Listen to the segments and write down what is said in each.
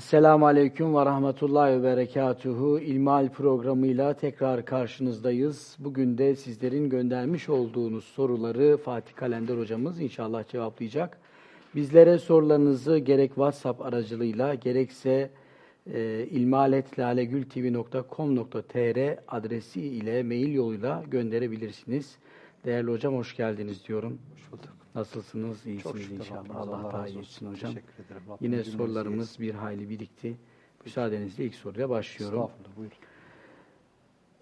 Esselamu Aleyküm ve Rahmetullahi ve Berekatuhu. İlmal programıyla tekrar karşınızdayız. Bugün de sizlerin göndermiş olduğunuz soruları Fatih Kalender hocamız inşallah cevaplayacak. Bizlere sorularınızı gerek WhatsApp aracılığıyla gerekse e, ilmaletlalegültv.com.tr adresi ile mail yoluyla gönderebilirsiniz. Değerli hocam hoş geldiniz diyorum. Hoş bulduk. Nasılsınız? İyisiniz Çok şükür inşallah. Allah, Allah daha razı iyi olsun. etsin hocam. Teşekkür ederim. Rabbim Yine sorularımız bir hayli birikti. Müsaadenizle ilk soruya başlıyorum. Estağfurullah buyur.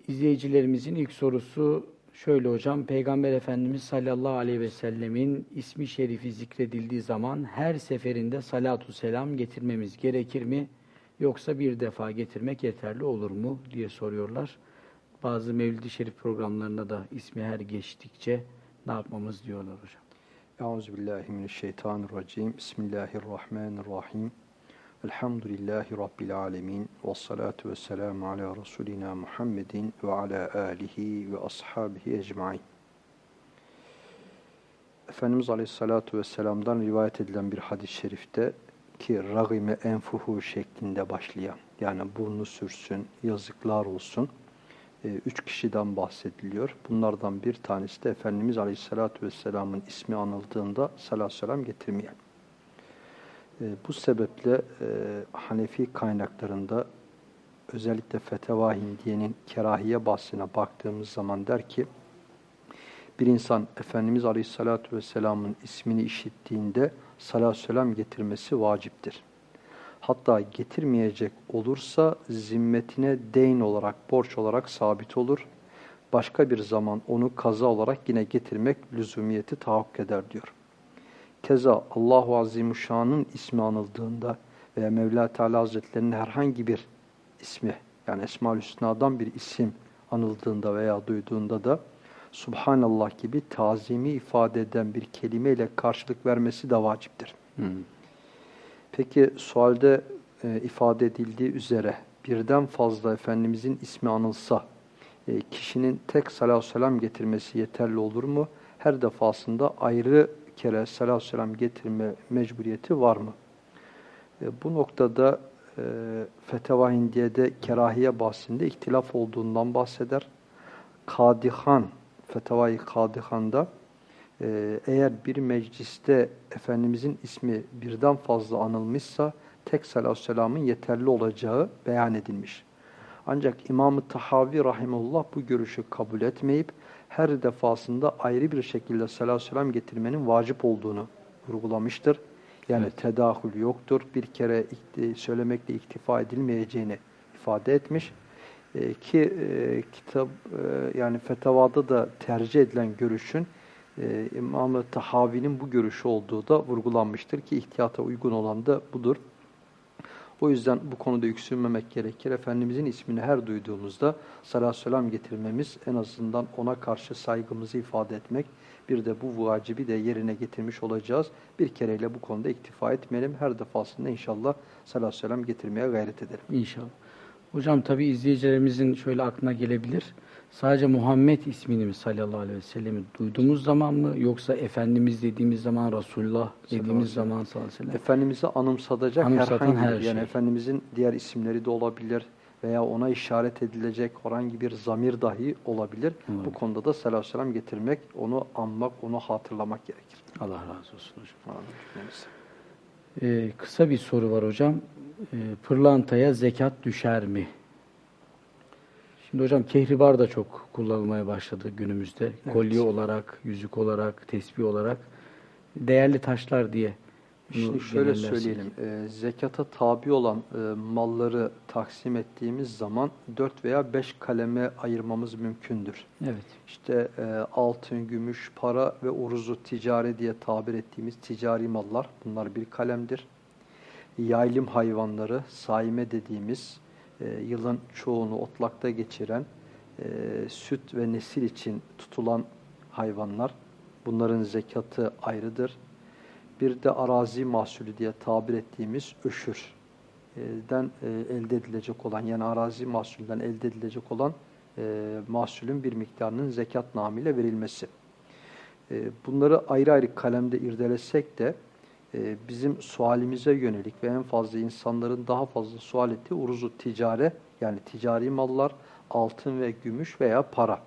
İzleyicilerimizin ilk sorusu şöyle hocam. Peygamber Efendimiz sallallahu aleyhi ve sellemin ismi şerifi zikredildiği zaman her seferinde salatu selam getirmemiz gerekir mi? Yoksa bir defa getirmek yeterli olur mu diye soruyorlar. Bazı Mevlid-i Şerif programlarında da ismi her geçtikçe ne yapmamız diyorlar hocam. Euzubillahimineşşeytanirracim. Bismillahirrahmanirrahim. Elhamdülillahi Rabbil alemin. Ve salatu ve selamu ala Resulina Muhammedin ve ala alihi ve ashabihi ecmain. Efendimiz Aleyhissalatu Vesselam'dan rivayet edilen bir hadis-i şerifte ki ragime enfuhu şeklinde başlayan yani burnu sürsün, yazıklar olsun e, üç kişiden bahsediliyor. Bunlardan bir tanesi de Efendimiz Aleyhisselatü Vesselam'ın ismi anıldığında salatü selam getirmeyen. E, bu sebeple e, Hanefi kaynaklarında özellikle Feteva Hindiye'nin kerahiye bahsine baktığımız zaman der ki bir insan Efendimiz Aleyhisselatü Vesselam'ın ismini işittiğinde salatü selam getirmesi vaciptir. Hatta getirmeyecek olursa zimmetine deyn olarak, borç olarak sabit olur. Başka bir zaman onu kaza olarak yine getirmek lüzumiyeti tahakkuk eder diyor. Keza Allahu Azimuşşan'ın ismi anıldığında veya Mevla Teala Hazretlerinin herhangi bir ismi yani Esma-ül Hüsna'dan bir isim anıldığında veya duyduğunda da Subhanallah gibi tazimi ifade eden bir kelimeyle karşılık vermesi de vaciptir. Hmm. Peki sualde e, ifade edildiği üzere birden fazla Efendimizin ismi anılsa e, kişinin tek salatü selam getirmesi yeterli olur mu? Her defasında ayrı kere salatü selam getirme mecburiyeti var mı? E, bu noktada e, Feteva Hindiye'de kerahiye bahsinde ihtilaf olduğundan bahseder. Kadihan, Fetevai Kadihan'da ee, eğer bir mecliste Efendimizin ismi birden fazla anılmışsa tek salatü selamın yeterli olacağı beyan edilmiş. Ancak İmam-ı Tahavi Rahimullah bu görüşü kabul etmeyip her defasında ayrı bir şekilde salatü selam getirmenin vacip olduğunu vurgulamıştır. Yani Evet. tedahül yoktur. Bir kere söylemekle iktifa edilmeyeceğini ifade etmiş. Ee, ki e, kitap e, yani fetavada da tercih edilen görüşün e, İmam-ı Tahavi'nin bu görüşü olduğu da vurgulanmıştır ki ihtiyata uygun olan da budur. O yüzden bu konuda yüksünmemek gerekir. Efendimizin ismini her duyduğumuzda salatü selam getirmemiz en azından ona karşı saygımızı ifade etmek. Bir de bu vacibi de yerine getirmiş olacağız. Bir kereyle bu konuda iktifa etmeyelim. Her defasında inşallah salatü selam getirmeye gayret edelim. İnşallah. Hocam tabi izleyicilerimizin şöyle aklına gelebilir. Sadece Muhammed ismini mi sallallahu aleyhi ve sellemi duyduğumuz zaman mı yoksa Efendimiz dediğimiz zaman Resulullah dediğimiz zaman sallallahu aleyhi ve sellem? Efendimiz'i anımsatacak herhangi her bir, yani şey. Efendimizin diğer isimleri de olabilir veya ona işaret edilecek herhangi bir zamir dahi olabilir. Olabilir. Bu konuda da salatü selam getirmek, onu anmak, onu hatırlamak gerekir. Allah razı olsun hocam. Amin. Ee, kısa bir soru var hocam. Ee, pırlantaya zekat düşer mi? Şimdi hocam kehribar da çok kullanılmaya başladı günümüzde. Evet. Kolye olarak, yüzük olarak, tesbih olarak değerli taşlar diye. Şimdi şöyle söyleyelim, e, zekata tabi olan e, malları taksim ettiğimiz zaman 4 veya 5 kaleme ayırmamız mümkündür. Evet. İşte e, altın, gümüş, para ve uruzu ticari diye tabir ettiğimiz ticari mallar bunlar bir kalemdir. Yaylım hayvanları, saime dediğimiz e, yılın çoğunu otlakta geçiren e, süt ve nesil için tutulan hayvanlar bunların zekatı ayrıdır. Bir de arazi mahsulü diye tabir ettiğimiz öşürden e, elde edilecek olan yani arazi mahsulünden elde edilecek olan e, mahsulün bir miktarının zekat namıyla verilmesi. E, bunları ayrı ayrı kalemde irdelesek de e, bizim sualimize yönelik ve en fazla insanların daha fazla sual ettiği uruzu ticare yani ticari mallar, altın ve gümüş veya para.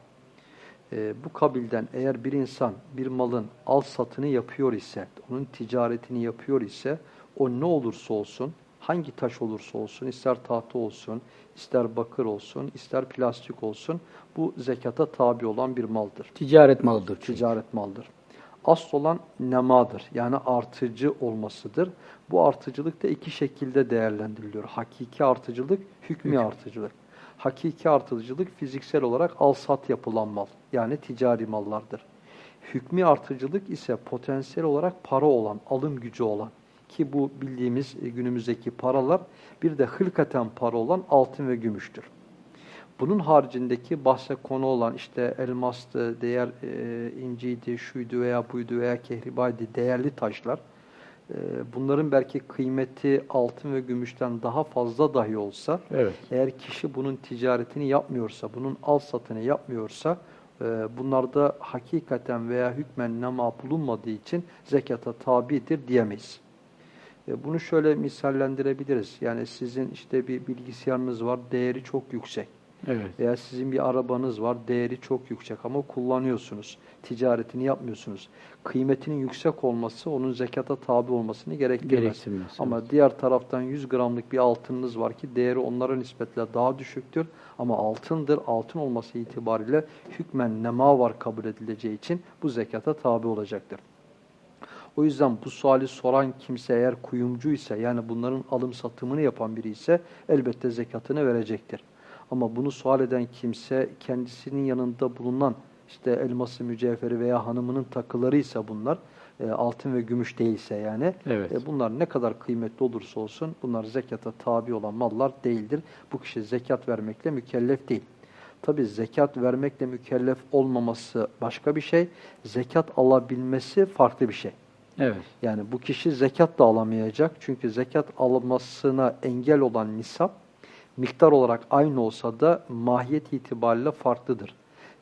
E, bu kabilden eğer bir insan bir malın al satını yapıyor ise, onun ticaretini yapıyor ise o ne olursa olsun, hangi taş olursa olsun, ister tahta olsun, ister bakır olsun, ister plastik olsun bu zekata tabi olan bir maldır. Ticaret malıdır. çünkü. Ticaret maldır. Asıl olan nemadır. Yani artıcı olmasıdır. Bu artıcılık da iki şekilde değerlendiriliyor. Hakiki artıcılık, hükmü Hüküm. artıcılık. Hakiki artıcılık fiziksel olarak al-sat yapılan mal. Yani ticari mallardır. Hükmü artıcılık ise potansiyel olarak para olan, alım gücü olan ki bu bildiğimiz e, günümüzdeki paralar bir de hılkaten para olan altın ve gümüştür. Bunun haricindeki bahse konu olan işte elmastı, değer e, inciydi, şuydu veya buydu veya kehribaydı değerli taşlar. e, bunların belki kıymeti altın ve gümüşten daha fazla dahi olsa Evet. eğer kişi bunun ticaretini yapmıyorsa, bunun al satını yapmıyorsa e, bunlarda hakikaten veya hükmen nema bulunmadığı için zekata tabidir diyemeyiz. E, Bunu şöyle misallendirebiliriz. Yani sizin işte bir bilgisayarınız var, değeri çok yüksek. Evet. Veya sizin bir arabanız var, değeri çok yüksek ama kullanıyorsunuz, ticaretini yapmıyorsunuz. Kıymetinin yüksek olması onun zekata tabi olmasını gerektirmez. Gerektirmez, Ama evet. diğer taraftan 100 gramlık bir altınınız var ki değeri onlara nispetle daha düşüktür. Ama altındır, altın olması itibariyle hükmen nema var kabul edileceği için bu zekata tabi olacaktır. O yüzden bu suali soran kimse eğer kuyumcu ise yani bunların alım satımını yapan biri ise elbette zekatını verecektir. Ama bunu sual eden kimse kendisinin yanında bulunan işte elması, mücevheri veya hanımının takıları ise bunlar e, altın ve gümüş değilse yani Evet. e, bunlar ne kadar kıymetli olursa olsun bunlar zekata tabi olan mallar değildir. Bu kişi zekat vermekle mükellef değil. Tabi zekat vermekle mükellef olmaması başka bir şey. Zekat alabilmesi farklı bir şey. Evet. Yani bu kişi zekat da alamayacak. Çünkü zekat almasına engel olan nisap miktar olarak aynı olsa da mahiyet itibariyle farklıdır.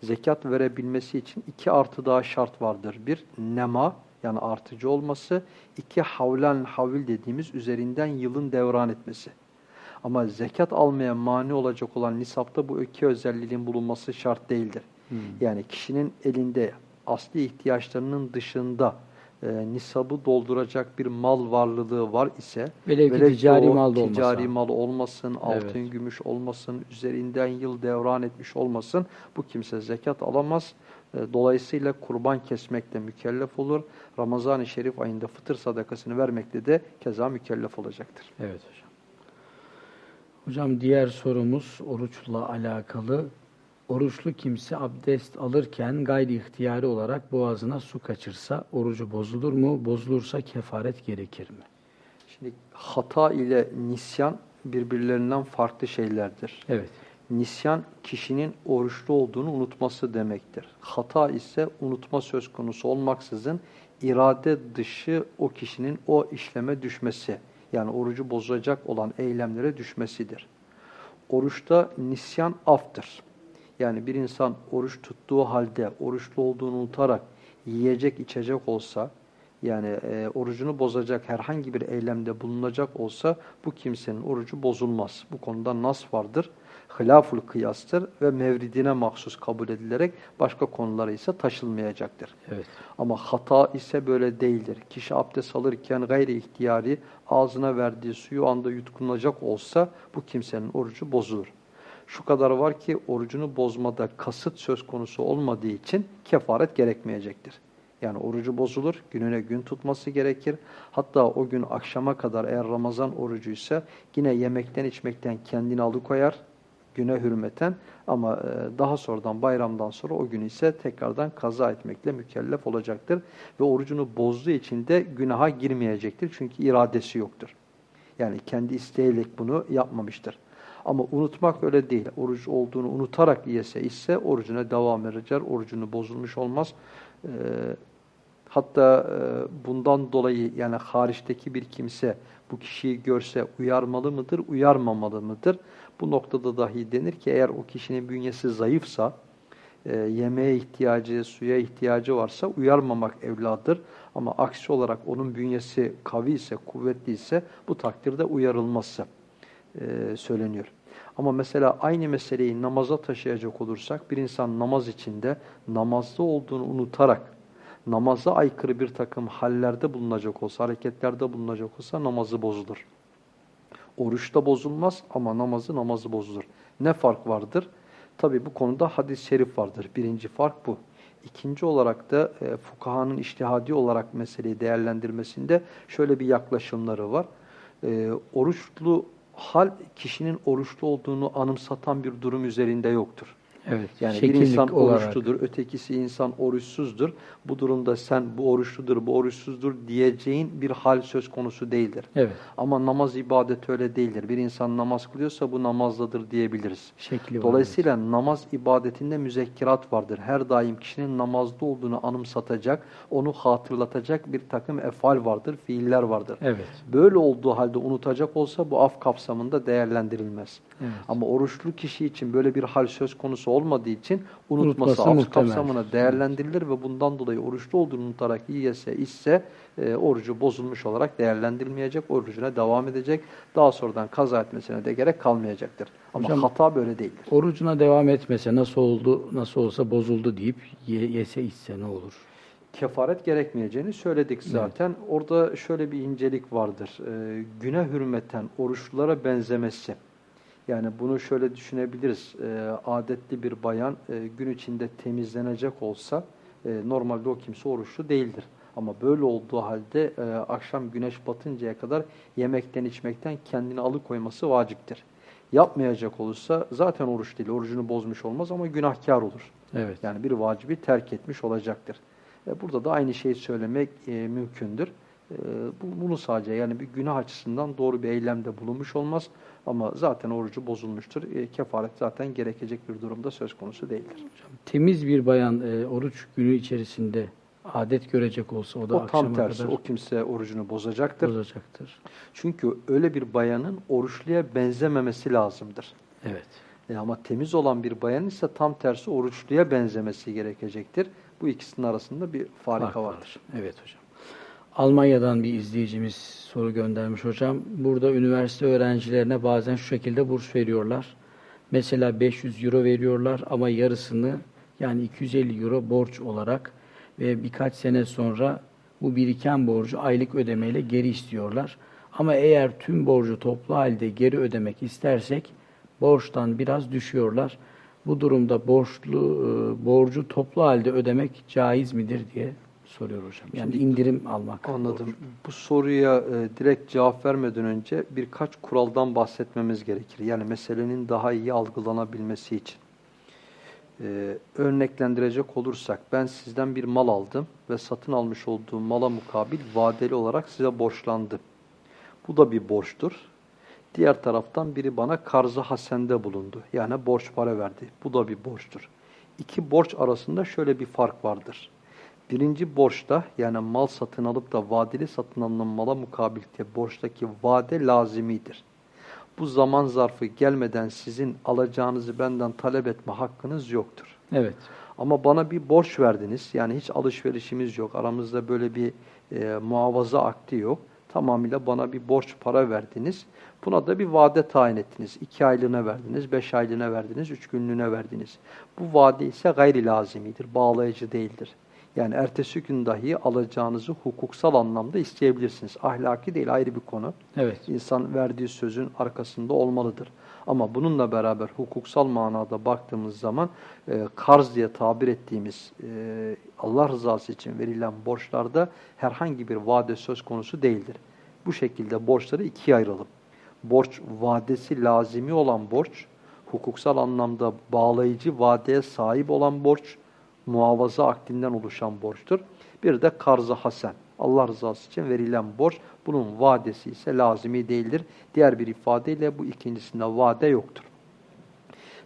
Zekat verebilmesi için iki artı daha şart vardır. Bir, nema yani artıcı olması. iki havlen havil dediğimiz üzerinden yılın devran etmesi. Ama zekat almaya mani olacak olan nisapta bu iki özelliğin bulunması şart değildir. Hmm. Yani kişinin elinde asli ihtiyaçlarının dışında e, nisabı dolduracak bir mal varlılığı var ise Velev ki velev ki ticari o mal olmasa. ticari mal olmasın, altın, Evet. gümüş olmasın, üzerinden yıl devran etmiş olmasın bu kimse zekat alamaz. E, Dolayısıyla kurban kesmekle mükellef olur. Ramazan-ı Şerif ayında fıtır sadakasını vermekle de keza mükellef olacaktır. Evet hocam. Hocam diğer sorumuz oruçla alakalı. Oruçlu kimse abdest alırken gayri ihtiyari olarak boğazına su kaçırsa orucu bozulur mu? Bozulursa kefaret gerekir mi? Şimdi hata ile nisyan birbirlerinden farklı şeylerdir. Evet. Nisyan kişinin oruçlu olduğunu unutması demektir. Hata ise unutma söz konusu olmaksızın irade dışı o kişinin o işleme düşmesi. Yani orucu bozacak olan eylemlere düşmesidir. Oruçta nisyan aftır. Yani bir insan oruç tuttuğu halde oruçlu olduğunu unutarak yiyecek içecek olsa yani e, orucunu bozacak herhangi bir eylemde bulunacak olsa bu kimsenin orucu bozulmaz. Bu konuda nas vardır. Hilaful kıyastır ve mevridine mahsus kabul edilerek başka konulara ise taşılmayacaktır. Evet. Ama hata ise böyle değildir. Kişi abdest alırken gayri ihtiyari ağzına verdiği suyu anda yutkunacak olsa bu kimsenin orucu bozulur. Şu kadar var ki orucunu bozmada kasıt söz konusu olmadığı için kefaret gerekmeyecektir. Yani orucu bozulur, gününe gün tutması gerekir. Hatta o gün akşama kadar eğer Ramazan orucuysa yine yemekten içmekten kendini alıkoyar güne hürmeten ama e, daha sonradan bayramdan sonra o günü ise tekrardan kaza etmekle mükellef olacaktır. Ve orucunu bozduğu için de günaha girmeyecektir. Çünkü iradesi yoktur. Yani kendi isteğiyle bunu yapmamıştır. Ama unutmak öyle değil. Oruç olduğunu unutarak yese ise orucuna devam edecek. Orucunu bozulmuş olmaz. Ee, hatta e, bundan dolayı yani hariçteki bir kimse bu kişiyi görse uyarmalı mıdır, uyarmamalı mıdır? Bu noktada dahi denir ki eğer o kişinin bünyesi zayıfsa e, yemeğe ihtiyacı, suya ihtiyacı varsa uyarmamak evladır. Ama aksi olarak onun bünyesi kavi ise, kuvvetli ise bu takdirde uyarılması e, söyleniyor. Ama mesela aynı meseleyi namaza taşıyacak olursak bir insan namaz içinde namazda olduğunu unutarak namaza aykırı bir takım hallerde bulunacak olsa, hareketlerde bulunacak olsa namazı bozulur. Oruçta bozulmaz ama namazı namazı bozulur. Ne fark vardır? Tabi bu konuda hadis-i şerif vardır. Birinci fark bu. İkinci olarak da e, fukahanın iştihadi olarak meseleyi değerlendirmesinde şöyle bir yaklaşımları var. E, oruçlu hal kişinin oruçlu olduğunu anımsatan bir durum üzerinde yoktur. Evet. Yani bir insan olarak. oruçludur, ötekisi insan oruçsuzdur. Bu durumda sen bu oruçludur, bu oruçsuzdur diyeceğin bir hal söz konusu değildir. Evet. Ama namaz ibadet öyle değildir. Bir insan namaz kılıyorsa bu namazdadır diyebiliriz. Şekli Dolayısıyla vardır. namaz ibadetinde müzekkirat vardır. Her daim kişinin namazda olduğunu anımsatacak, onu hatırlatacak bir takım efal vardır, fiiller vardır. Evet. Böyle olduğu halde unutacak olsa bu af kapsamında değerlendirilmez. Evet. Ama oruçlu kişi için böyle bir hal söz konusu olmadığı için unutması, unutması af kapsamına değerlendirilir ve bundan dolayı oruçlu olduğunu unutarak yiyese, içse e, orucu bozulmuş olarak değerlendirilmeyecek, orucuna devam edecek. Daha sonradan kaza etmesine de gerek kalmayacaktır. Ama Hocam, hata böyle değildir. Orucuna devam etmese nasıl oldu, nasıl olsa bozuldu deyip ye, yese içse ne olur? kefaret gerekmeyeceğini söyledik zaten. Evet. Orada şöyle bir incelik vardır. E, güne hürmeten oruçlulara benzemesi. Yani bunu şöyle düşünebiliriz. E, adetli bir bayan e, gün içinde temizlenecek olsa e, normalde o kimse oruçlu değildir. Ama böyle olduğu halde e, akşam güneş batıncaya kadar yemekten içmekten kendini alıkoyması vaciptir. Yapmayacak olursa zaten oruç değil, orucunu bozmuş olmaz ama günahkar olur. Evet. Yani bir vacibi terk etmiş olacaktır. E, burada da aynı şeyi söylemek e, mümkündür. E, bu, bunu sadece yani bir günah açısından doğru bir eylemde bulunmuş olmaz. Ama zaten orucu bozulmuştur. E, kefaret zaten gerekecek bir durumda söz konusu değildir. Hocam, temiz bir bayan e, oruç günü içerisinde adet görecek olsa o da o tam tersi. Kadar... O kimse orucunu bozacaktır. Bozacaktır. Çünkü öyle bir bayanın oruçluya benzememesi lazımdır. Evet. E ama temiz olan bir bayan ise tam tersi oruçluya benzemesi gerekecektir. Bu ikisinin arasında bir farika Fark vardır. Var. Evet hocam. Almanya'dan bir izleyicimiz soru göndermiş hocam. Burada üniversite öğrencilerine bazen şu şekilde burs veriyorlar. Mesela 500 euro veriyorlar ama yarısını yani 250 euro borç olarak ve birkaç sene sonra bu biriken borcu aylık ödemeyle geri istiyorlar. Ama eğer tüm borcu toplu halde geri ödemek istersek borçtan biraz düşüyorlar. Bu durumda borçlu e, borcu toplu halde ödemek caiz midir diye soruyor hocam. Yani Şimdi, indirim almak. Anladım. Olur. Bu soruya e, direkt cevap vermeden önce birkaç kuraldan bahsetmemiz gerekir. Yani meselenin daha iyi algılanabilmesi için. E, örneklendirecek olursak ben sizden bir mal aldım ve satın almış olduğum mala mukabil vadeli olarak size borçlandım. Bu da bir borçtur. Diğer taraftan biri bana karzı hasende bulundu. Yani borç para verdi. Bu da bir borçtur. İki borç arasında şöyle bir fark vardır. Birinci borçta yani mal satın alıp da vadeli satın alınan mala mukabil diye borçtaki vade lazimidir. Bu zaman zarfı gelmeden sizin alacağınızı benden talep etme hakkınız yoktur. Evet. Ama bana bir borç verdiniz. Yani hiç alışverişimiz yok. Aramızda böyle bir e, muavaza akdi yok. Tamamıyla bana bir borç para verdiniz. Buna da bir vade tayin ettiniz. İki aylığına verdiniz, beş aylığına verdiniz, üç günlüğüne verdiniz. Bu vade ise gayri lazimidir, bağlayıcı değildir. Yani ertesi gün dahi alacağınızı hukuksal anlamda isteyebilirsiniz. Ahlaki değil ayrı bir konu. Evet. İnsan verdiği sözün arkasında olmalıdır. Ama bununla beraber hukuksal manada baktığımız zaman e, karz diye tabir ettiğimiz e, Allah rızası için verilen borçlarda herhangi bir vade söz konusu değildir. Bu şekilde borçları ikiye ayıralım. Borç vadesi lazimi olan borç, hukuksal anlamda bağlayıcı vadeye sahip olan borç, muhafaza akdinden oluşan borçtur. Bir de karzı hasen. Allah rızası için verilen borç. Bunun vadesi ise lazimi değildir. Diğer bir ifadeyle bu ikincisinde vade yoktur.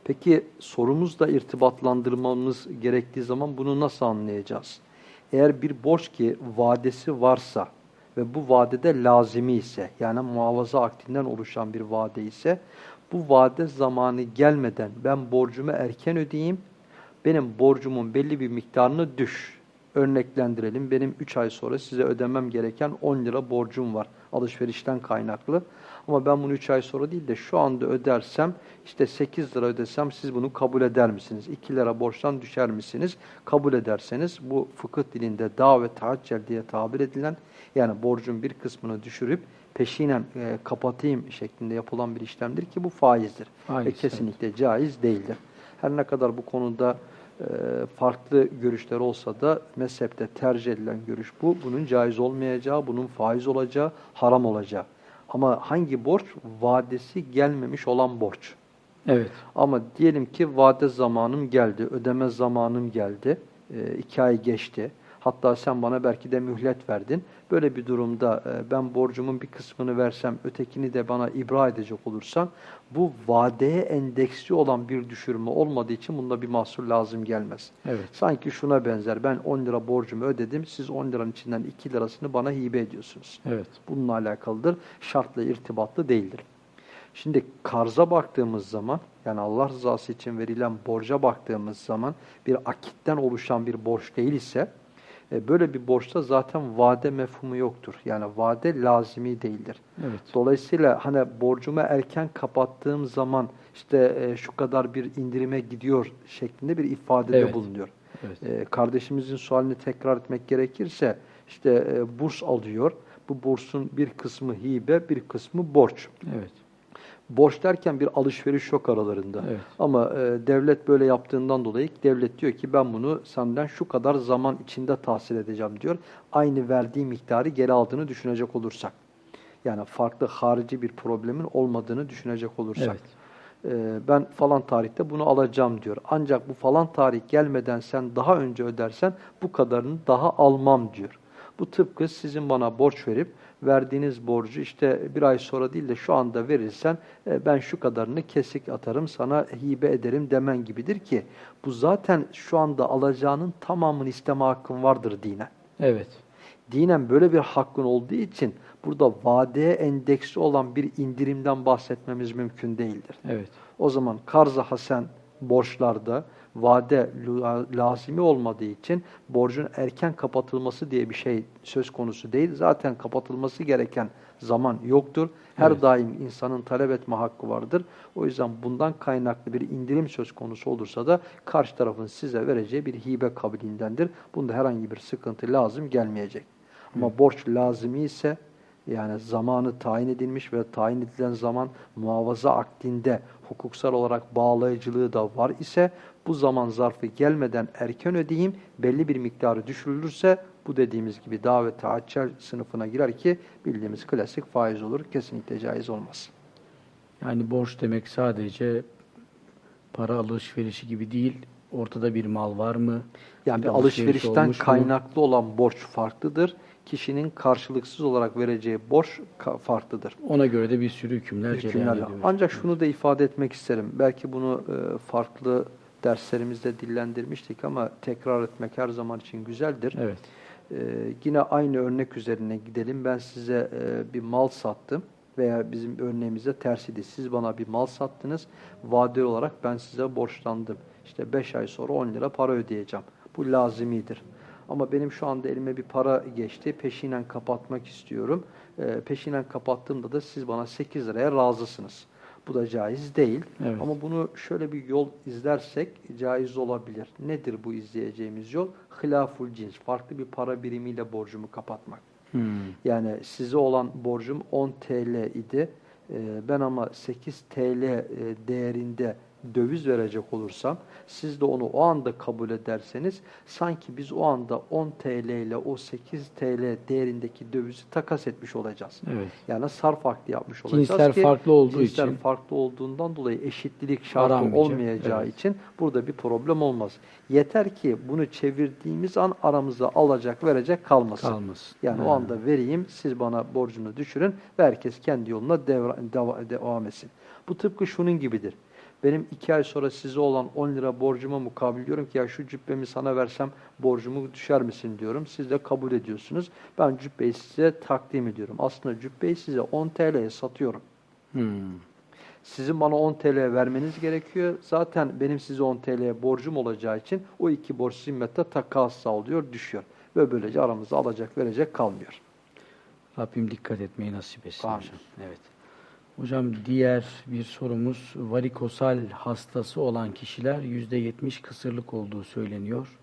Peki sorumuzla irtibatlandırmamız gerektiği zaman bunu nasıl anlayacağız? Eğer bir borç ki vadesi varsa ve bu vadede lazimi ise yani muhafaza akdinden oluşan bir vade ise bu vade zamanı gelmeden ben borcumu erken ödeyeyim benim borcumun belli bir miktarını düş. Örneklendirelim. Benim 3 ay sonra size ödemem gereken 10 lira borcum var. Alışverişten kaynaklı. Ama ben bunu 3 ay sonra değil de şu anda ödersem işte 8 lira ödesem siz bunu kabul eder misiniz? 2 lira borçtan düşer misiniz? Kabul ederseniz bu fıkıh dilinde davet tahaccel diye tabir edilen yani borcun bir kısmını düşürüp peşinen e, kapatayım şeklinde yapılan bir işlemdir ki bu faizdir. Faiz, Ve kesinlikle caiz değildir. Her ne kadar bu konuda e, farklı görüşler olsa da mezhepte tercih edilen görüş bu. Bunun caiz olmayacağı, bunun faiz olacağı, haram olacağı. Ama hangi borç? Vadesi gelmemiş olan borç. Evet. Ama diyelim ki vade zamanım geldi, ödeme zamanım geldi, e, iki ay geçti. Hatta sen bana belki de mühlet verdin. Böyle bir durumda e, ben borcumun bir kısmını versem, ötekini de bana ibra edecek olursam, bu vadeye endeksli olan bir düşürme olmadığı için bunda bir mahsur lazım gelmez. Evet. Sanki şuna benzer, ben 10 lira borcumu ödedim, siz 10 liranın içinden 2 lirasını bana hibe ediyorsunuz. Evet. Bununla alakalıdır, şartla irtibatlı değildir. Şimdi karza baktığımız zaman, yani Allah rızası için verilen borca baktığımız zaman bir akitten oluşan bir borç değil ise, e, böyle bir borçta zaten vade mefhumu yoktur. Yani vade lazimi değildir. Evet. Dolayısıyla hani borcumu erken kapattığım zaman işte e, şu kadar bir indirime gidiyor şeklinde bir ifadede Evet. bulunuyor. Evet. E, kardeşimizin sualini tekrar etmek gerekirse işte e, burs alıyor. Bu bursun bir kısmı hibe, bir kısmı borç. Evet. Borç derken bir alışveriş yok aralarında. Evet. Ama e, devlet böyle yaptığından dolayı devlet diyor ki ben bunu senden şu kadar zaman içinde tahsil edeceğim diyor. Aynı verdiği miktarı geri aldığını düşünecek olursak. Yani farklı harici bir problemin olmadığını düşünecek olursak. Evet. E, ben falan tarihte bunu alacağım diyor. Ancak bu falan tarih gelmeden sen daha önce ödersen bu kadarını daha almam diyor. Bu tıpkı sizin bana borç verip verdiğiniz borcu işte bir ay sonra değil de şu anda verirsen e, ben şu kadarını kesik atarım sana hibe ederim demen gibidir ki bu zaten şu anda alacağının tamamını isteme hakkın vardır dine. Evet. Dinen böyle bir hakkın olduğu için burada vadeye endeksli olan bir indirimden bahsetmemiz mümkün değildir. Evet. O zaman karz-ı hasen borçlarda vade la- lazimi olmadığı için borcun erken kapatılması diye bir şey söz konusu değil. Zaten kapatılması gereken zaman yoktur. Her Evet. daim insanın talep etme hakkı vardır. O yüzden bundan kaynaklı bir indirim söz konusu olursa da karşı tarafın size vereceği bir hibe kabiliğindendir. Bunda herhangi bir sıkıntı lazım gelmeyecek. Ama borç lazimi ise yani zamanı tayin edilmiş ve tayin edilen zaman muhafaza akdinde hukuksal olarak bağlayıcılığı da var ise bu zaman zarfı gelmeden erken ödeyeyim belli bir miktarı düşürülürse bu dediğimiz gibi davet taaccel sınıfına girer ki bildiğimiz klasik faiz olur. Kesinlikle caiz olmaz. Yani borç demek sadece para alışverişi gibi değil. Ortada bir mal var mı? Yani bir alışveriş alışverişten mu? kaynaklı olan borç farklıdır. Kişinin karşılıksız olarak vereceği borç farklıdır. Ona göre de bir sürü hükümler, cereyan hükümler. ediyor. Ancak şunu da ifade etmek isterim. Belki bunu e, farklı derslerimizde dillendirmiştik ama tekrar etmek her zaman için güzeldir. Evet. E, yine aynı örnek üzerine gidelim. Ben size e, bir mal sattım veya bizim örneğimizde tersiydi. Siz bana bir mal sattınız. Vadeli olarak ben size borçlandım. İşte 5 ay sonra 10 lira para ödeyeceğim. Bu lazimidir. Ama benim şu anda elime bir para geçti. Peşinen kapatmak istiyorum. E, peşinen kapattığımda da siz bana 8 liraya razısınız. Bu da caiz değil. Evet. Ama bunu şöyle bir yol izlersek caiz olabilir. Nedir bu izleyeceğimiz yol? Hilaful cins. Farklı bir para birimiyle borcumu kapatmak. Hmm. Yani size olan borcum 10 TL idi. Ee, Ben ama 8 TL e, değerinde döviz verecek olursam, siz de onu o anda kabul ederseniz, sanki biz o anda 10 TL ile o 8 TL değerindeki dövizi takas etmiş olacağız. Evet. Yani sarf akdi yapmış olacağız Cinsler ki, farklı olduğu cinsler için. farklı olduğundan dolayı eşitlilik şartı Aramayacak, olmayacağı evet. için burada bir problem olmaz. Yeter ki bunu çevirdiğimiz an aramızda alacak verecek kalmasın. Kalmasın. Yani o Ha. anda vereyim, siz bana borcunu düşürün ve herkes kendi yoluna devra- devam etsin. Bu tıpkı şunun gibidir. Benim iki ay sonra size olan 10 lira borcuma mukabil diyorum ki ya şu cübbemi sana versem borcumu düşer misin diyorum. Siz de kabul ediyorsunuz. Ben cübbeyi size takdim ediyorum. Aslında cübbeyi size 10 TL'ye satıyorum. Hmm. Sizin bana 10 TL vermeniz gerekiyor. Zaten benim size 10 TL borcum olacağı için o iki borç zimmette takas sağlıyor, düşüyor. Ve böylece aramızda alacak verecek kalmıyor. Rabbim dikkat etmeyi nasip etsin Amin. hocam. Evet. Hocam diğer bir sorumuz varikosal hastası olan kişiler %70 kısırlık olduğu söyleniyor.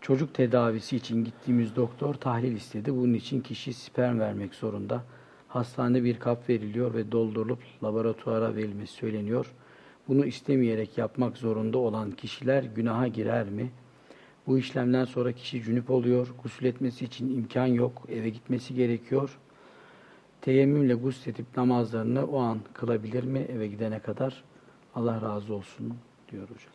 Çocuk tedavisi için gittiğimiz doktor tahlil istedi. Bunun için kişi sperm vermek zorunda. Hastanede bir kap veriliyor ve doldurulup laboratuvara verilmesi söyleniyor. Bunu istemeyerek yapmak zorunda olan kişiler günaha girer mi? Bu işlemden sonra kişi cünüp oluyor. Gusül etmesi için imkan yok. Eve gitmesi gerekiyor. Teyemmümle gusledip namazlarını o an kılabilir mi eve gidene kadar? Allah razı olsun diyor hocam.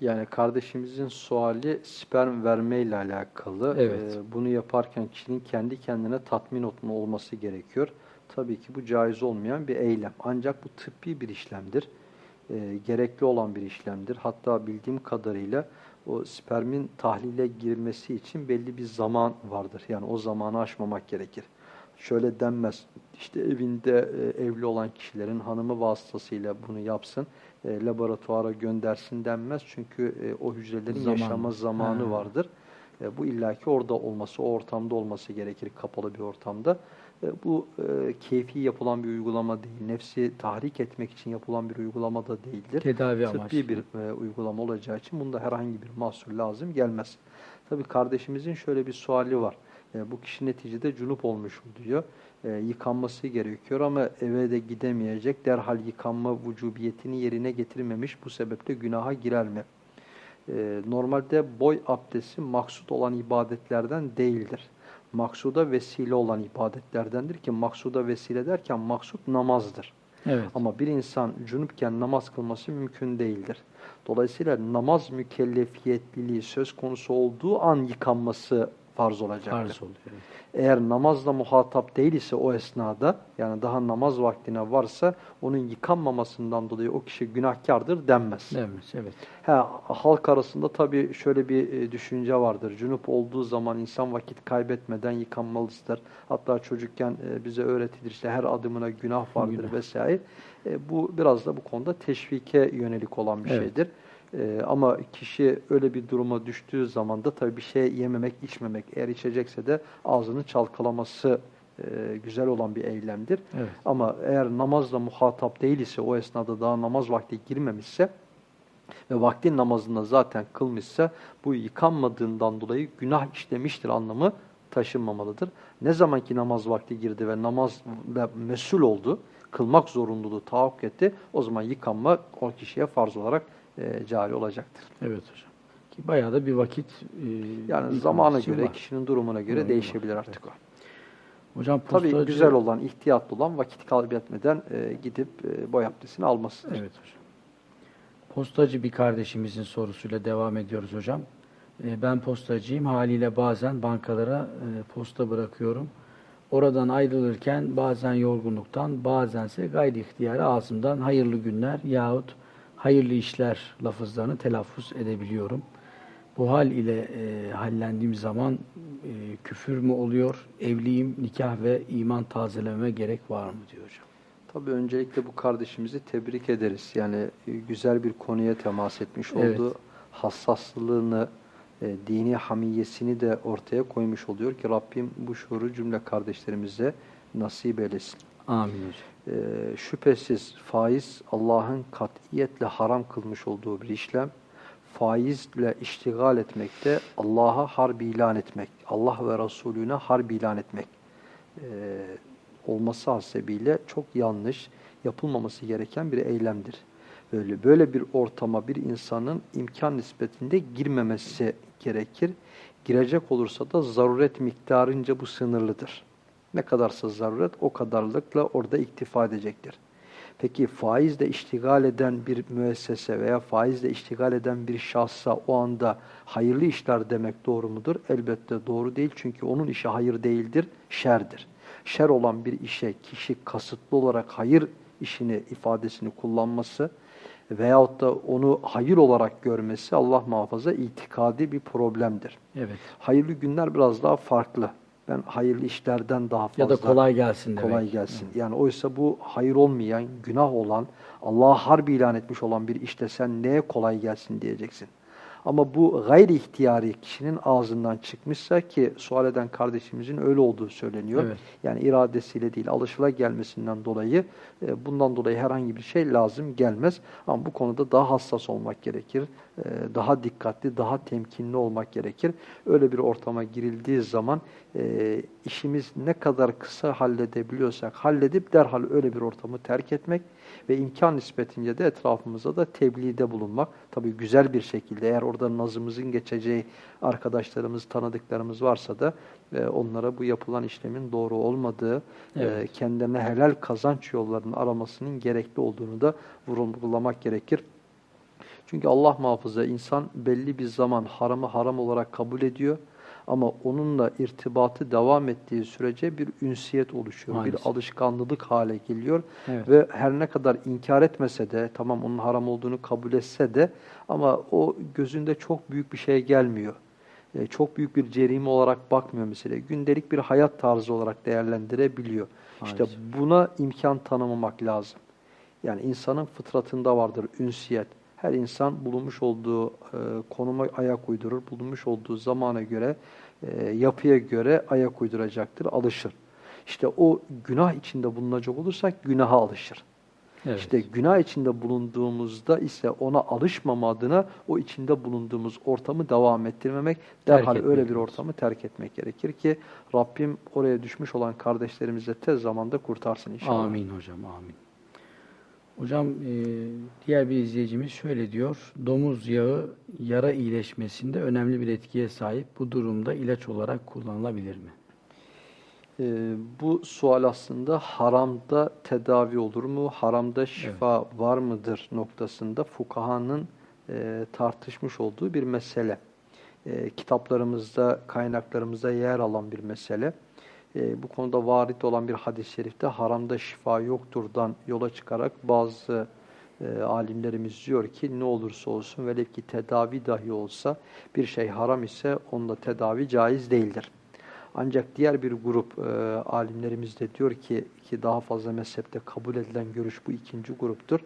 Yani kardeşimizin suali sperm verme ile alakalı. Evet. Ee, bunu yaparken kişinin kendi kendine tatmin olma- olması gerekiyor. Tabii ki bu caiz olmayan bir eylem. Ancak bu tıbbi bir işlemdir. Ee, gerekli olan bir işlemdir. Hatta bildiğim kadarıyla o spermin tahlile girmesi için belli bir zaman vardır. Yani o zamanı aşmamak gerekir. Şöyle denmez. İşte evinde e, evli olan kişilerin hanımı vasıtasıyla bunu yapsın, e, laboratuvara göndersin denmez. Çünkü e, o hücrelerin Zaman. yaşama zamanı Ha. vardır. Bu illaki orada olması, o ortamda olması gerekir, kapalı bir ortamda. Bu keyfi yapılan bir uygulama değil, nefsi tahrik etmek için yapılan bir uygulama da değildir. Tedavi amaçlı. Tıbbi bir uygulama olacağı için bunda herhangi bir mahsur lazım gelmez. Tabii kardeşimizin şöyle bir suali var. E, bu kişi neticede cunup olmuş oluyor. E, yıkanması gerekiyor ama eve de gidemeyecek. Derhal yıkanma vücubiyetini yerine getirmemiş. Bu sebeple günaha girer mi? E, normalde boy abdesti maksut olan ibadetlerden değildir. Maksuda vesile olan ibadetlerdendir ki maksuda vesile derken maksut namazdır. Evet. Ama bir insan cunupken namaz kılması mümkün değildir. Dolayısıyla namaz mükellefiyetliliği söz konusu olduğu an yıkanması farz olacaktır. Farz oluyor. Eğer namazla muhatap değil ise o esnada yani daha namaz vaktine varsa onun yıkanmamasından dolayı o kişi günahkardır denmez. Demez, evet. Ha, halk arasında tabii şöyle bir e, düşünce vardır. Cunup olduğu zaman insan vakit kaybetmeden yıkanmalısıdır. Hatta çocukken e, bize öğretilir işte her adımına günah vardır Günah. vesaire. E, bu biraz da bu konuda teşvike yönelik olan bir Evet. şeydir. E, ama kişi öyle bir duruma düştüğü zaman da tabii bir şey yememek, içmemek, eğer içecekse de ağzını çalkalaması e, güzel olan bir eylemdir. Evet. Ama eğer namazla muhatap değil ise o esnada daha namaz vakti girmemişse ve vaktin namazında zaten kılmışsa bu yıkanmadığından dolayı günah işlemiştir anlamı taşınmamalıdır. Ne zamanki namaz vakti girdi ve namaz ve mesul oldu, kılmak zorunluluğu tahakkuk etti, o zaman yıkanma o kişiye farz olarak e, cari olacaktır. Evet hocam. Ki bayağı da bir vakit e, Yani zamana göre, var. kişinin durumuna göre Durumuna değişebilir var, artık o. Hocam Tabii postacı- güzel olan, ihtiyatlı olan vakit kaybetmeden e, gidip e, boy abdestini almasıdır. Evet hocam. Postacı bir kardeşimizin sorusuyla devam ediyoruz hocam. E, Ben postacıyım. Haliyle bazen bankalara e, posta bırakıyorum. Oradan ayrılırken bazen yorgunluktan, bazense gayri ihtiyari ağzımdan hayırlı günler yahut hayırlı işler lafızlarını telaffuz edebiliyorum. Bu hal ile e, hallendiğim zaman e, küfür mü oluyor? Evliyim, nikah ve iman tazelememe gerek var mı diyor hocam. Tabii öncelikle bu kardeşimizi tebrik ederiz. Yani e, güzel bir konuya temas etmiş Evet. oldu. Hassaslığını, e, dini hamiyesini de ortaya koymuş oluyor ki Rabbim bu şuuru cümle kardeşlerimize nasip eylesin. Amin hocam. E, şüphesiz faiz Allah'ın katiyetle haram kılmış olduğu bir işlem. Faizle iştigal etmekte Allah'a harbi ilan etmek, Allah ve Resulüne harbi ilan etmek e, olması hasebiyle çok yanlış, yapılmaması gereken bir eylemdir. Böyle böyle bir ortama bir insanın imkan nispetinde girmemesi gerekir. Girecek olursa da zaruret miktarınca bu sınırlıdır. Ne kadarsa zaruret o kadarlıkla orada iktifa edecektir. Peki faizle iştigal eden bir müessese veya faizle iştigal eden bir şahsa o anda hayırlı işler demek doğru mudur? Elbette doğru değil çünkü onun işi hayır değildir, şerdir. Şer olan bir işe kişi kasıtlı olarak hayır işini ifadesini kullanması veyahut da onu hayır olarak görmesi Allah muhafaza itikadi bir problemdir. Evet. Hayırlı günler biraz daha farklı. Ben hayırlı işlerden daha fazla Ya da kolay gelsin demek. kolay gelsin. Yani oysa bu hayır olmayan, günah olan, Allah'a harbi ilan etmiş olan bir işte sen neye kolay gelsin diyeceksin. Ama bu gayri ihtiyari kişinin ağzından çıkmışsa ki sual eden kardeşimizin öyle olduğu söyleniyor. Evet. Yani iradesiyle değil alışıla gelmesinden dolayı e, bundan dolayı herhangi bir şey lazım gelmez. Ama bu konuda daha hassas olmak gerekir. E, Daha dikkatli, daha temkinli olmak gerekir. Öyle bir ortama girildiği zaman e, işimiz ne kadar kısa halledebiliyorsak halledip derhal öyle bir ortamı terk etmek ve imkan nispetince de etrafımıza da tebliğde bulunmak. Tabii güzel bir şekilde eğer orada nazımızın geçeceği arkadaşlarımız, tanıdıklarımız varsa da e, onlara bu yapılan işlemin doğru olmadığı, e, Evet. kendilerine helal kazanç yollarının aramasının gerekli olduğunu da vurgulamak gerekir. Çünkü Allah muhafaza insan belli bir zaman haramı haram olarak kabul ediyor. Ama onunla irtibatı devam ettiği sürece bir ünsiyet oluşuyor. Maalesef. Bir alışkanlık hale geliyor. Evet. Ve her ne kadar inkar etmese de, tamam onun haram olduğunu kabul etse de ama o gözünde çok büyük bir şey gelmiyor. E, çok büyük bir cerime olarak bakmıyor mesela. Gündelik bir hayat tarzı olarak değerlendirebiliyor. İşte Maalesef. buna imkan tanımamak lazım. Yani insanın fıtratında vardır ünsiyet. Her insan bulunmuş olduğu e, konuma ayak uydurur. Bulunmuş olduğu zamana göre, e, yapıya göre ayak uyduracaktır, alışır. İşte o günah içinde bulunacak olursak günaha alışır. Evet. İşte günah içinde bulunduğumuzda ise ona alışmama adına o içinde bulunduğumuz ortamı devam ettirmemek, Terk derhal etmek öyle bir ortamı terk etmek gerekir ki Rabbim oraya düşmüş olan kardeşlerimizi de tez zamanda kurtarsın inşallah. Amin hocam, amin. Hocam e, diğer bir izleyicimiz şöyle diyor. Domuz yağı yara iyileşmesinde önemli bir etkiye sahip. Bu durumda ilaç olarak kullanılabilir mi? Ee, bu sual aslında haramda tedavi olur mu, haramda şifa var mıdır noktasında fukahanın e, tartışmış olduğu bir mesele. E, kitaplarımızda, kaynaklarımızda yer alan bir mesele. E, bu konuda varit olan bir hadis-i şerifte haramda şifa yokturdan yola çıkarak bazı e, alimlerimiz diyor ki ne olursa olsun velev ki tedavi dahi olsa bir şey haram ise onda tedavi caiz değildir. Ancak diğer bir grup e, alimlerimiz de diyor ki ki daha fazla mezhepte kabul edilen görüş bu ikinci gruptur.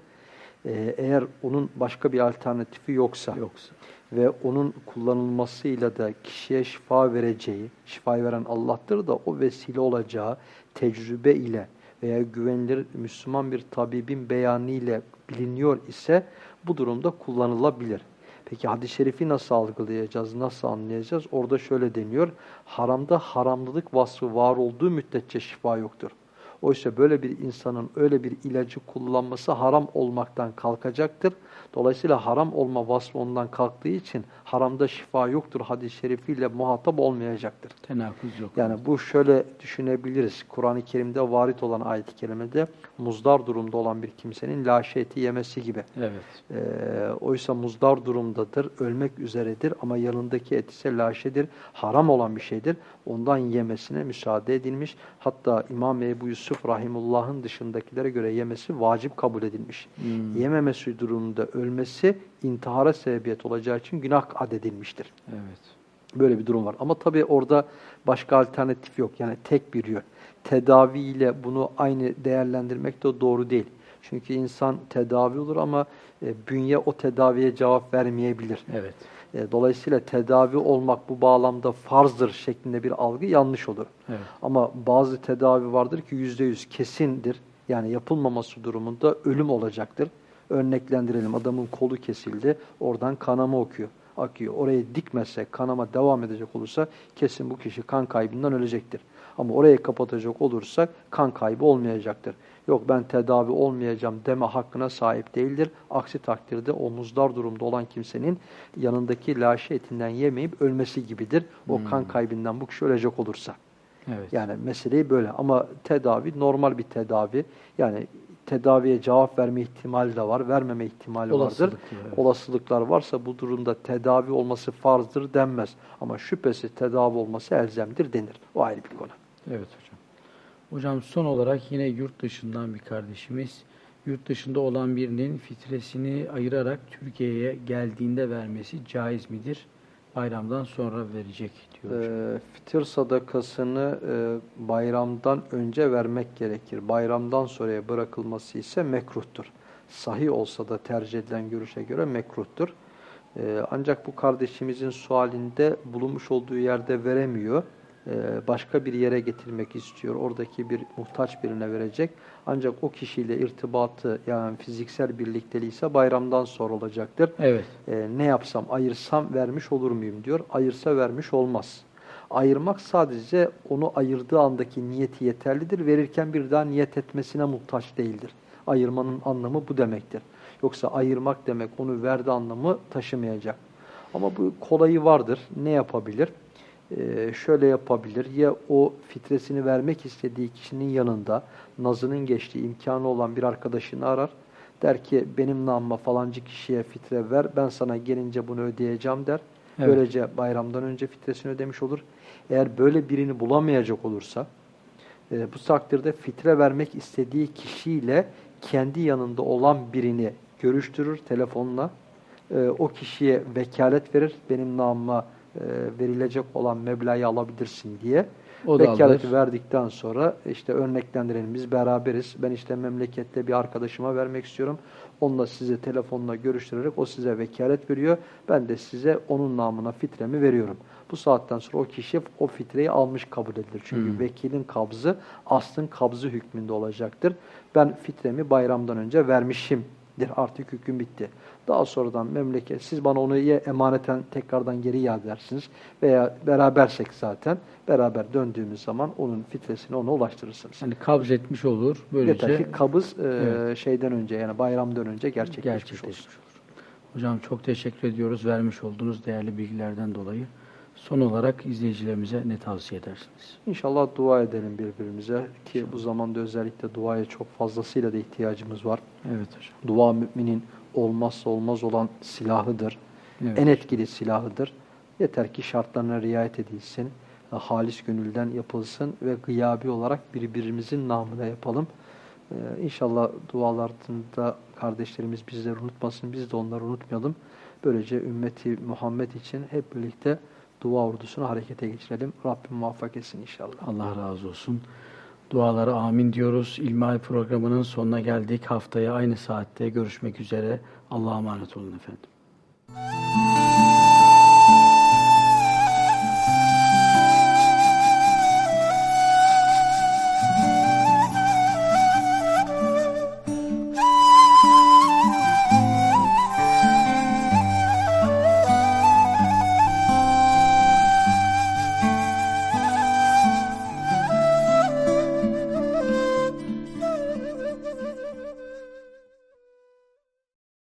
E, eğer onun başka bir alternatifi yoksa Yoksa. Ve onun kullanılmasıyla da kişiye şifa vereceği, şifayı veren Allah'tır da o vesile olacağı tecrübe ile veya güvenilir Müslüman bir tabibin beyanı ile biliniyor ise bu durumda kullanılabilir. Peki hadis-i şerifi nasıl algılayacağız, nasıl anlayacağız? Orada şöyle deniyor, haramda haramlılık vasfı var olduğu müddetçe şifa yoktur. Oysa böyle bir insanın öyle bir ilacı kullanması haram olmaktan kalkacaktır. Dolayısıyla haram olma vasfı ondan kalktığı için haramda şifa yoktur hadis-i şerifiyle muhatap olmayacaktır. Tenakuz yok. Yani bu şöyle düşünebiliriz. Kur'an-ı Kerim'de varit olan ayet-i kerimede muzdar durumda olan bir kimsenin laşe eti yemesi gibi. Evet. Ee, oysa muzdar durumdadır, ölmek üzeredir ama yanındaki et ise laşedir, haram olan bir şeydir. Ondan yemesine müsaade edilmiş. Hatta İmam Ebu Yusuf Rahimullah'ın dışındakilere göre yemesi vacip kabul edilmiş. Hmm. Yememesi durumunda ölmesi intihara sebebiyet olacağı için günah adedilmiştir. Evet. Böyle bir durum var. Ama tabii orada başka alternatif yok. Yani tek bir yön. Tedaviyle bunu aynı değerlendirmek de doğru değil. Çünkü insan tedavi olur ama e, bünye o tedaviye cevap vermeyebilir. Evet. E, dolayısıyla tedavi olmak bu bağlamda farzdır şeklinde bir algı yanlış olur. Evet. Ama bazı tedavi vardır ki yüzde yüz kesindir. Yani yapılmaması durumunda ölüm olacaktır. Örneklendirelim. Adamın kolu kesildi. Oradan kanama okuyor. Akıyor. Orayı dikmezse, kanama devam edecek olursa kesin bu kişi kan kaybından ölecektir. Ama orayı kapatacak olursak kan kaybı olmayacaktır. Yok ben tedavi olmayacağım deme hakkına sahip değildir. Aksi takdirde o muzdar durumda olan kimsenin yanındaki laşe etinden yemeyip ölmesi gibidir. O kan kaybından bu kişi ölecek olursa. Evet. Yani meseleyi böyle ama tedavi normal bir tedavi. Yani tedaviye cevap verme ihtimali de var, vermeme ihtimali vardır. Olasılıklı, evet. Olasılıklar varsa bu durumda tedavi olması farzdır denmez. Ama şüphesiz tedavi olması elzemdir denir. O ayrı bir konu. Evet hocam. Hocam son olarak yine yurt dışından bir kardeşimiz yurt dışında olan birinin fitresini ayırarak Türkiye'ye geldiğinde vermesi caiz midir? Bayramdan sonra verecek diyor. E, fitir sadakasını e, bayramdan önce vermek gerekir. Bayramdan sonraya bırakılması ise mekruhtur. Sahih olsa da tercih edilen görüşe göre mekruhtur. E, ancak bu kardeşimizin sualinde bulunmuş olduğu yerde veremiyor. E, başka bir yere getirmek istiyor. Oradaki bir muhtaç birine verecek. Ancak o kişiyle irtibatı yani fiziksel birlikteliği ise bayramdan sonra olacaktır. Evet. E, ne yapsam, ayırsam vermiş olur muyum diyor. Ayırsa vermiş olmaz. Ayırmak sadece onu ayırdığı andaki niyeti yeterlidir. Verirken bir daha niyet etmesine muhtaç değildir. Ayırmanın anlamı bu demektir. Yoksa ayırmak demek onu verdi anlamı taşımayacak. Ama bu kolayı vardır. Ne yapabilir? Ee, şöyle yapabilir. Ya o fitresini vermek istediği kişinin yanında nazının geçtiği imkanı olan bir arkadaşını arar. Der ki benim namıma falancı kişiye fitre ver. Ben sana gelince bunu ödeyeceğim der. Evet. Böylece bayramdan önce fitresini ödemiş olur. Eğer böyle birini bulamayacak olursa e, bu takdirde fitre vermek istediği kişiyle kendi yanında olan birini görüştürür telefonla. E, o kişiye vekalet verir. Benim namıma e, verilecek olan meblağı alabilirsin diye. O Vekaleti verdikten sonra işte örneklendirelim biz beraberiz. Ben işte memlekette bir arkadaşıma vermek istiyorum. Onunla size telefonla görüştürerek o size vekalet veriyor. Ben de size onun namına fitremi veriyorum. Bu saatten sonra o kişi o fitreyi almış kabul edilir. Çünkü Hı. vekilin kabzı aslın kabzı hükmünde olacaktır. Ben fitremi bayramdan önce vermişimdir. Artık hüküm bitti. Daha sonradan memleket siz bana onu ya emaneten tekrardan geri iade edersiniz veya berabersek zaten beraber döndüğümüz zaman onun fitresini ona ulaştırırsınız. Hani kabz etmiş olur. Böylece Yeter ki kabız e, Evet. şeyden önce yani bayramdan önce gerçekleşmiş, gerçekleşmiş olsun. olur. Hocam çok teşekkür ediyoruz vermiş olduğunuz değerli bilgilerden dolayı. Son olarak izleyicilerimize ne tavsiye edersiniz? İnşallah dua edelim birbirimize ki bu zamanda özellikle duaya çok fazlasıyla da ihtiyacımız var. Evet hocam. Dua müminin olmazsa olmaz olan silahıdır. Evet. En etkili silahıdır. Yeter ki şartlarına riayet edilsin, e, halis gönülden yapılsın ve gıyabi olarak birbirimizin namına yapalım. Ee, İnşallah dualarında kardeşlerimiz bizleri unutmasın, biz de onları unutmayalım. Böylece ümmeti Muhammed için hep birlikte dua ordusunu harekete geçirelim. Rabbim muvaffak etsin inşallah. Allah razı olsun. Dualara amin diyoruz. İlmihal programının sonuna geldik. Haftaya aynı saatte görüşmek üzere. Allah'a emanet olun efendim.